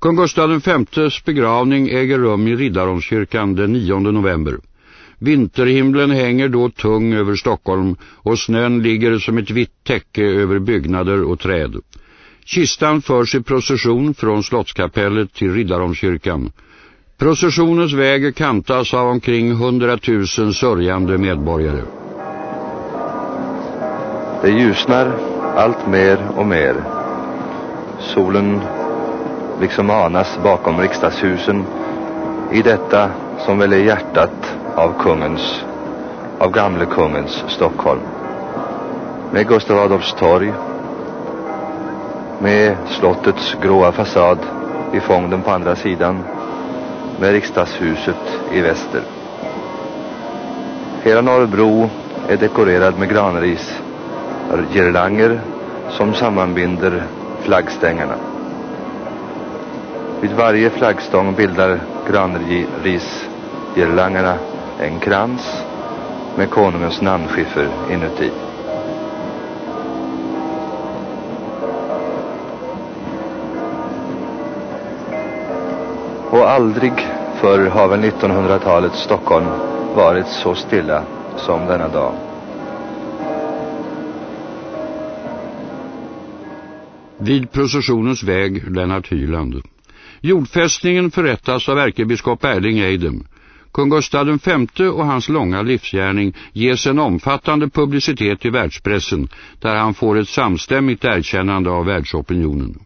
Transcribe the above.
Kung Gustav Vs begravning äger rum i Riddarholmskyrkan den 9 november. Vinterhimlen hänger då tung över Stockholm och snön ligger som ett vitt täcke över byggnader och träd. Kistan förs i procession från Slottskapellet till Riddarholmskyrkan. Processionens väg kantas av omkring 100 000 sörjande medborgare. Det ljusnar allt mer och mer. Solen liksom anas bakom riksdagshusen i detta som väl är hjärtat av kungens, av gamle kungens Stockholm. Med Gustav Adolfs torg, med slottets gråa fasad i fångden på andra sidan, med riksdagshuset i väster. Hela Norrbro är dekorerad med granris, girlanger som sammanbinder flaggstängerna. Vid varje flaggstång bildar granrisgirlangerna en krans med konungens namnskiffer inuti. Och aldrig förr har väl 1900-talets Stockholm varit så stilla som denna dag. Vid processionens väg Lennart Hyland. Jordfästningen förrättas av ärkebiskop Erling Eidem. Kung Gustav V och hans långa livsgärning ges en omfattande publicitet i världspressen där han får ett samstämmigt erkännande av världsopinionen.